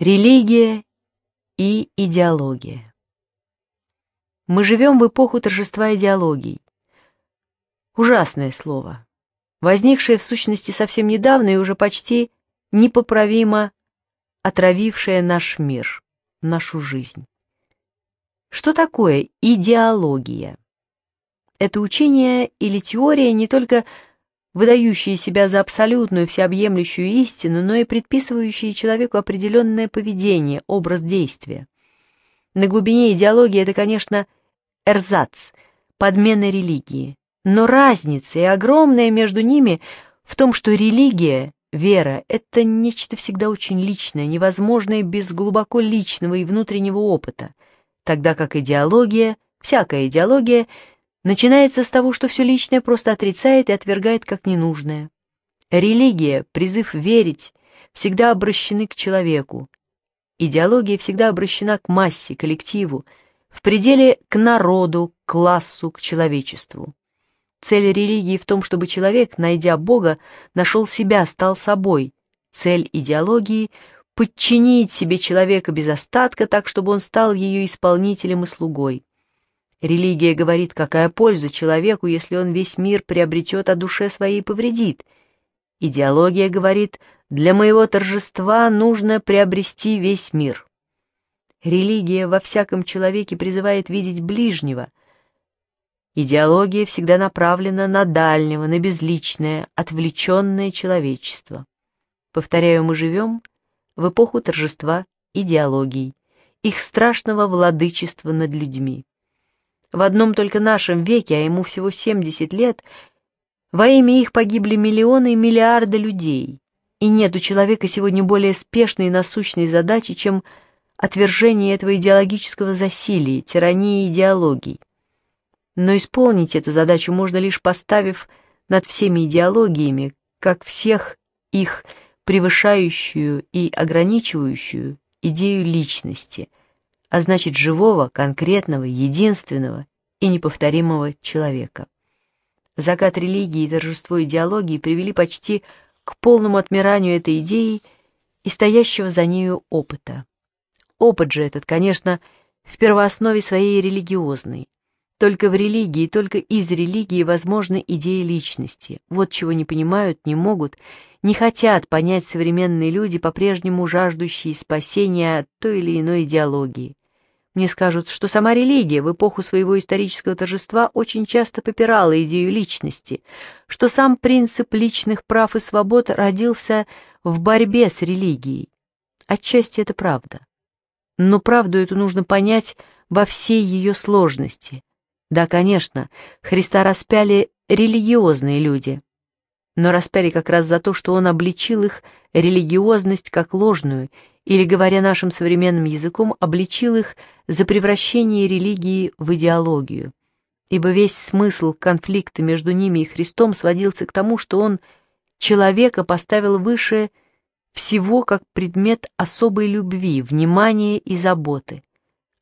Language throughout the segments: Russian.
Религия и идеология. Мы живем в эпоху торжества идеологий. Ужасное слово, возникшее в сущности совсем недавно и уже почти непоправимо отравившее наш мир, нашу жизнь. Что такое идеология? Это учение или теория не только выдающие себя за абсолютную всеобъемлющую истину, но и предписывающие человеку определенное поведение, образ действия. На глубине идеологии это, конечно, эрзац, подмена религии. Но разница и огромная между ними в том, что религия, вера — это нечто всегда очень личное, невозможное без глубоко личного и внутреннего опыта, тогда как идеология, всякая идеология — начинается с того, что все личное просто отрицает и отвергает как ненужное. Религия, призыв верить, всегда обращены к человеку. Идеология всегда обращена к массе, коллективу, в пределе к народу, к классу, к человечеству. Цель религии в том, чтобы человек, найдя Бога, нашел себя, стал собой. Цель идеологии – подчинить себе человека без остатка так, чтобы он стал ее исполнителем и слугой. Религия говорит, какая польза человеку, если он весь мир приобретет, а душе своей повредит. Идеология говорит, для моего торжества нужно приобрести весь мир. Религия во всяком человеке призывает видеть ближнего. Идеология всегда направлена на дальнего, на безличное, отвлеченное человечество. Повторяю, мы живем в эпоху торжества идеологий, их страшного владычества над людьми. В одном только нашем веке, а ему всего 70 лет, во имя их погибли миллионы и миллиарды людей. И нет у человека сегодня более спешной и насущной задачи, чем отвержение этого идеологического засилия, тирании идеологий. Но исполнить эту задачу можно лишь поставив над всеми идеологиями, как всех их превышающую и ограничивающую идею личности, а значит живого, конкретного, единственного, и неповторимого человека. Закат религии и торжество идеологии привели почти к полному отмиранию этой идеи и стоящего за нею опыта. Опыт же этот, конечно, в первооснове своей религиозный. Только в религии, только из религии возможны идеи личности. Вот чего не понимают, не могут, не хотят понять современные люди, по-прежнему жаждущие спасения от той или иной идеологии. Мне скажут, что сама религия в эпоху своего исторического торжества очень часто попирала идею личности, что сам принцип личных прав и свобод родился в борьбе с религией. Отчасти это правда. Но правду эту нужно понять во всей ее сложности. Да, конечно, Христа распяли религиозные люди, но распяли как раз за то, что он обличил их религиозность как ложную, или, говоря нашим современным языком, обличил их за превращение религии в идеологию. Ибо весь смысл конфликта между ними и Христом сводился к тому, что он человека поставил выше всего как предмет особой любви, внимания и заботы,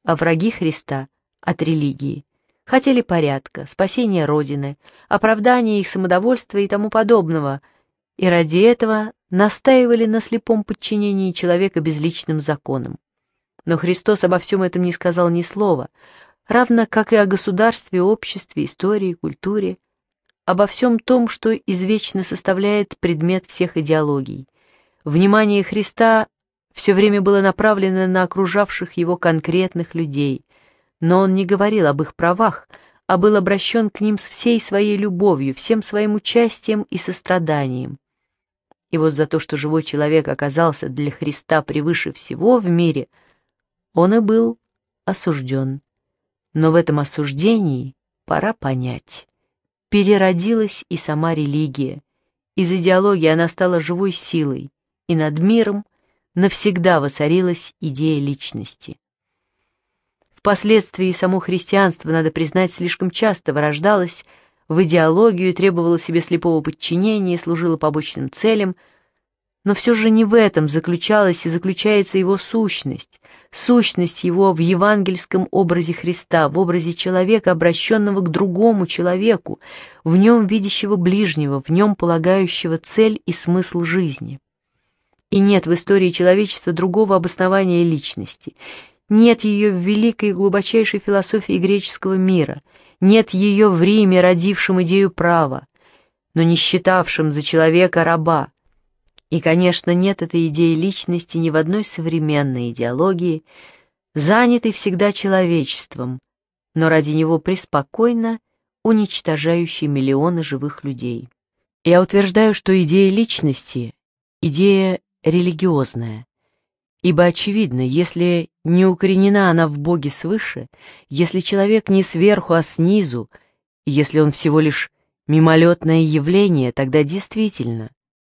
а враги Христа — от религии. Хотели порядка, спасения Родины, оправдания их самодовольства и тому подобного, и ради этого настаивали на слепом подчинении человека безличным законам. Но Христос обо всем этом не сказал ни слова, равно как и о государстве, обществе, истории, культуре, обо всем том, что извечно составляет предмет всех идеологий. Внимание Христа все время было направлено на окружавших его конкретных людей, но он не говорил об их правах, а был обращен к ним с всей своей любовью, всем своим участием и состраданием. И вот за то, что живой человек оказался для Христа превыше всего в мире, он и был осужден. Но в этом осуждении пора понять. Переродилась и сама религия. Из идеологии она стала живой силой, и над миром навсегда воцарилась идея личности. Впоследствии само христианство, надо признать, слишком часто вырождалось в идеологию, требовало себе слепого подчинения, служило побочным целям. Но все же не в этом заключалась и заключается его сущность, сущность его в евангельском образе Христа, в образе человека, обращенного к другому человеку, в нем видящего ближнего, в нем полагающего цель и смысл жизни. И нет в истории человечества другого обоснования личности, нет ее в великой и глубочайшей философии греческого мира, нет ее в Риме, родившем идею права, но не считавшем за человека раба. И, конечно, нет этой идеи личности ни в одной современной идеологии, занятой всегда человечеством, но ради него преспокойно уничтожающей миллионы живых людей. Я утверждаю, что идея личности – идея религиозная, Ибо очевидно, если не укоренена она в Боге свыше, если человек не сверху, а снизу, если он всего лишь мимолетное явление, тогда действительно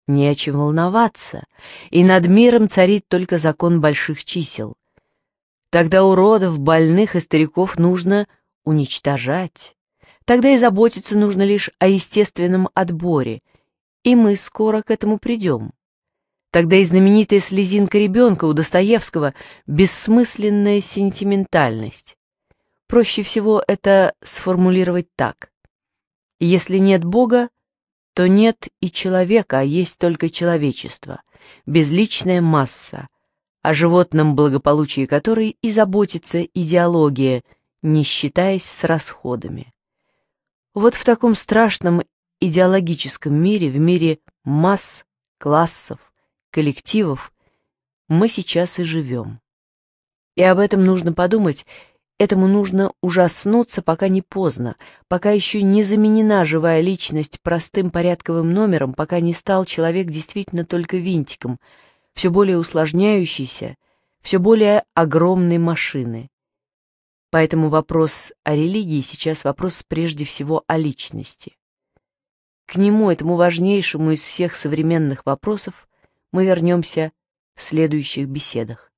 не о чем волноваться, и над миром царит только закон больших чисел. Тогда уродов, больных и стариков нужно уничтожать. Тогда и заботиться нужно лишь о естественном отборе, и мы скоро к этому придем. Тогда и знаменитая слезинка ребенка у Достоевского «бессмысленная сентиментальность». Проще всего это сформулировать так. Если нет Бога, то нет и человека, а есть только человечество, безличная масса, о животном благополучии которой и заботится идеология, не считаясь с расходами. Вот в таком страшном идеологическом мире, в мире масс, классов, коллективов мы сейчас и живем. И об этом нужно подумать, этому нужно ужаснуться, пока не поздно, пока еще не заменена живая личность простым порядковым номером, пока не стал человек действительно только винтиком, все более усложняющейся, все более огромной машины. Поэтому вопрос о религии сейчас вопрос прежде всего о личности. К нему, этому важнейшему из всех современных вопросов, мы вернемся в следующих беседах.